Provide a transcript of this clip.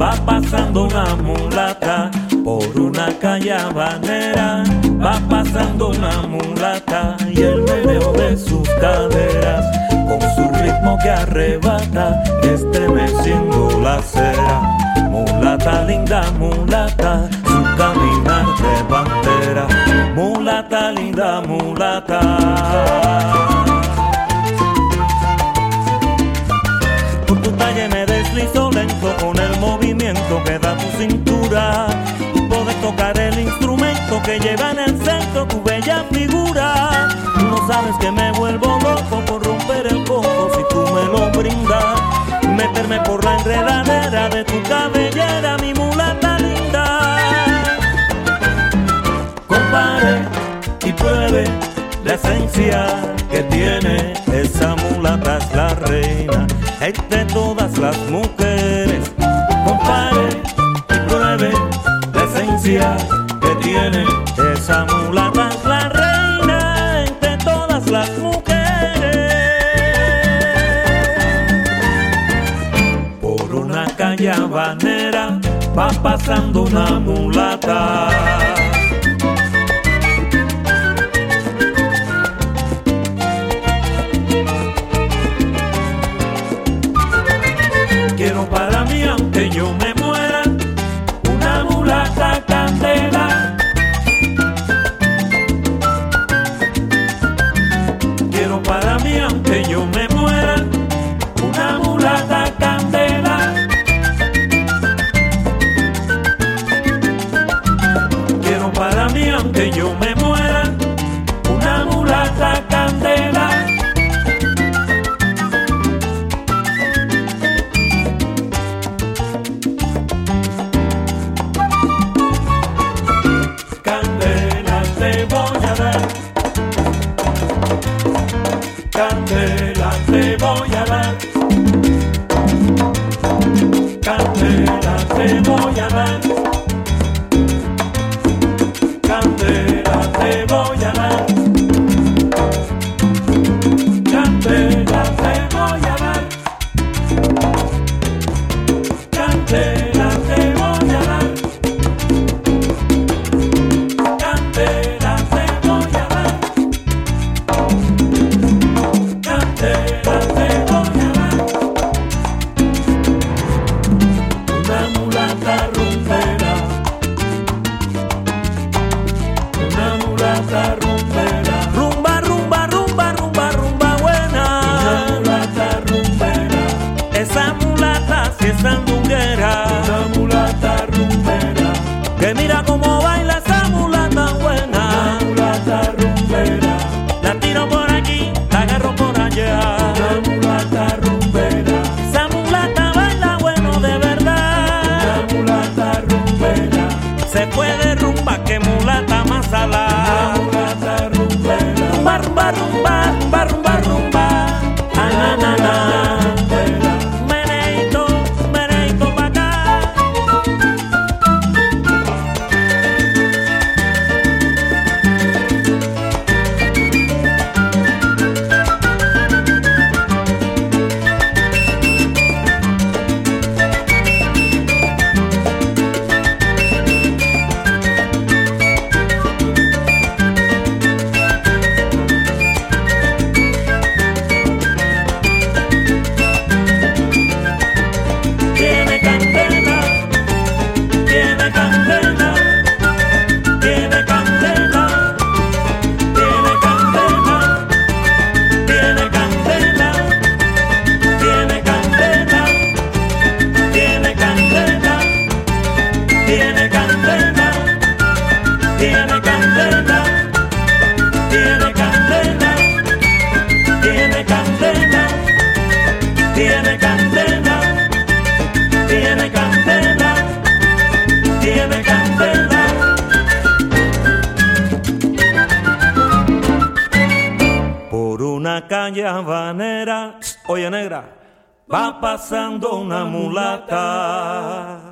va pasando una mulata. Por una calle va pasando una mulata y el meneo de sus caderas con su ritmo que arrebata estremeciendo la acera. Mulata linda, mulata, su caminar de bandera. Mulata linda, mulata. me deslizo lento con el movimiento que da tu cintura. Poder tocar el instrumento que lleva en el centro tu bella figura. No sabes que me vuelvo loco por romper el coco si tú me lo brindas. Meterme por la enredadera de tu cabellera, mi mulata linda. Compare y pruebe la esencia que tiene esa mulata es la reina entre todas que tiene esa mulata la reina entre todas las mujeres. Por una calle habanera va pasando una mulata. te voy a dar. que mira como Oye, negra, va pasando una mulata.